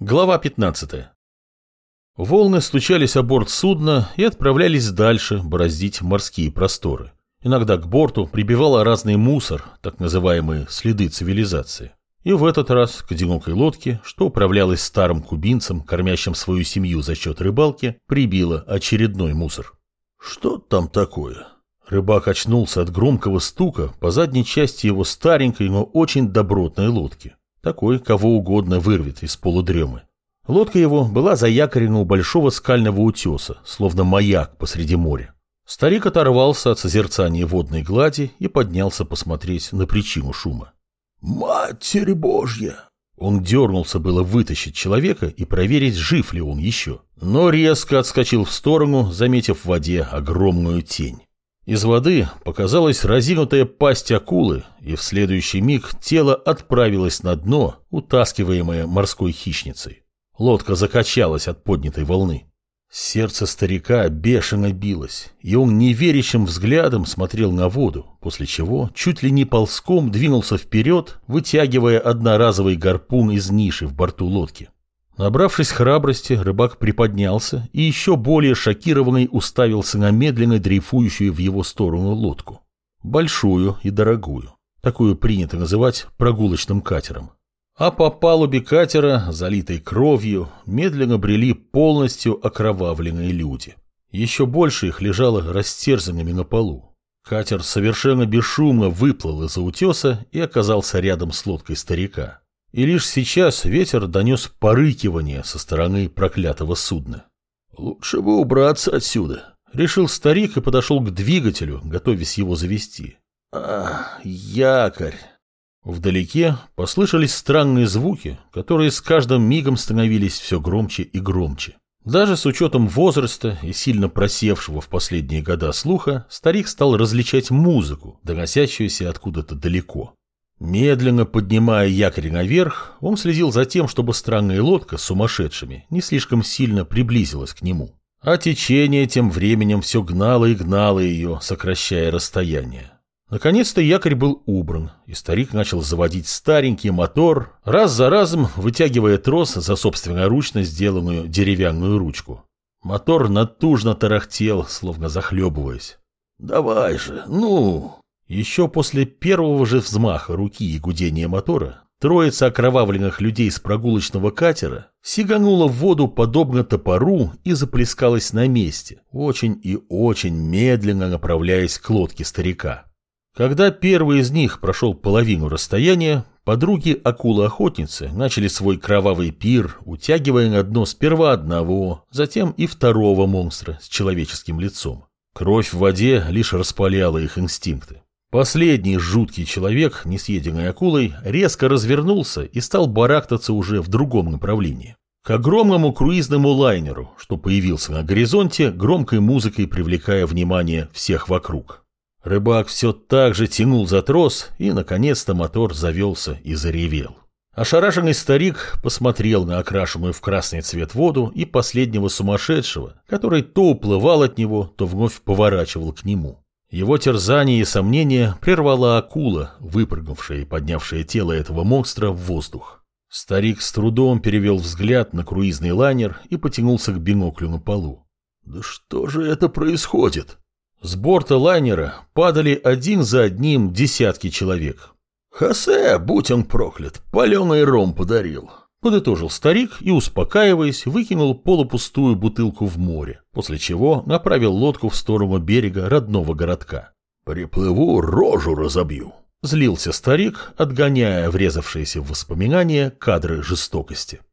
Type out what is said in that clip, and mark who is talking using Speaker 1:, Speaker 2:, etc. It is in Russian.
Speaker 1: Глава 15. Волны стучались о борт судна и отправлялись дальше бороздить морские просторы. Иногда к борту прибивало разный мусор, так называемые следы цивилизации. И в этот раз к одинокой лодке, что управлялась старым кубинцем, кормящим свою семью за счет рыбалки, прибило очередной мусор. Что там такое? Рыбак очнулся от громкого стука по задней части его старенькой, но очень добротной лодки. Такой кого угодно вырвет из полудремы. Лодка его была заякорена у большого скального утеса, словно маяк посреди моря. Старик оторвался от созерцания водной глади и поднялся посмотреть на причину шума. «Матерь Божья!» Он дернулся было вытащить человека и проверить, жив ли он еще, но резко отскочил в сторону, заметив в воде огромную тень. Из воды показалась разинутая пасть акулы, и в следующий миг тело отправилось на дно, утаскиваемое морской хищницей. Лодка закачалась от поднятой волны. Сердце старика бешено билось, и он неверящим взглядом смотрел на воду, после чего чуть ли не ползком двинулся вперед, вытягивая одноразовый гарпун из ниши в борту лодки. Набравшись храбрости, рыбак приподнялся и еще более шокированный уставился на медленно дрейфующую в его сторону лодку. Большую и дорогую. Такую принято называть прогулочным катером. А по палубе катера, залитой кровью, медленно брели полностью окровавленные люди. Еще больше их лежало растерзанными на полу. Катер совершенно бесшумно выплыл из-за утеса и оказался рядом с лодкой старика. И лишь сейчас ветер донес порыкивание со стороны проклятого судна. «Лучше бы убраться отсюда», — решил старик и подошел к двигателю, готовясь его завести. «А, якорь!» Вдалеке послышались странные звуки, которые с каждым мигом становились все громче и громче. Даже с учетом возраста и сильно просевшего в последние года слуха, старик стал различать музыку, доносящуюся откуда-то далеко. Медленно поднимая якорь наверх, он следил за тем, чтобы странная лодка с сумасшедшими не слишком сильно приблизилась к нему. А течение тем временем все гнало и гнало ее, сокращая расстояние. Наконец-то якорь был убран, и старик начал заводить старенький мотор, раз за разом вытягивая трос за собственноручно сделанную деревянную ручку. Мотор натужно тарахтел, словно захлебываясь. «Давай же, ну!» Еще после первого же взмаха руки и гудения мотора, троица окровавленных людей с прогулочного катера сиганула в воду подобно топору и заплескалась на месте, очень и очень медленно направляясь к лодке старика. Когда первый из них прошел половину расстояния, подруги акулы-охотницы начали свой кровавый пир, утягивая на дно сперва одного, затем и второго монстра с человеческим лицом. Кровь в воде лишь распаляла их инстинкты. Последний жуткий человек, не акулой, резко развернулся и стал барахтаться уже в другом направлении. К огромному круизному лайнеру, что появился на горизонте, громкой музыкой привлекая внимание всех вокруг. Рыбак все так же тянул за трос, и, наконец-то, мотор завелся и заревел. Ошарашенный старик посмотрел на окрашенную в красный цвет воду и последнего сумасшедшего, который то уплывал от него, то вновь поворачивал к нему. Его терзание и сомнения прервала акула, выпрыгнувшая и поднявшая тело этого монстра в воздух. Старик с трудом перевел взгляд на круизный лайнер и потянулся к биноклю на полу. «Да что же это происходит?» С борта лайнера падали один за одним десятки человек. «Хосе, будь он проклят, паленый ром подарил. Подытожил старик и, успокаиваясь, выкинул полупустую бутылку в море, после чего направил лодку в сторону берега родного городка. «Приплыву, рожу разобью», — злился старик, отгоняя врезавшиеся в воспоминания кадры жестокости.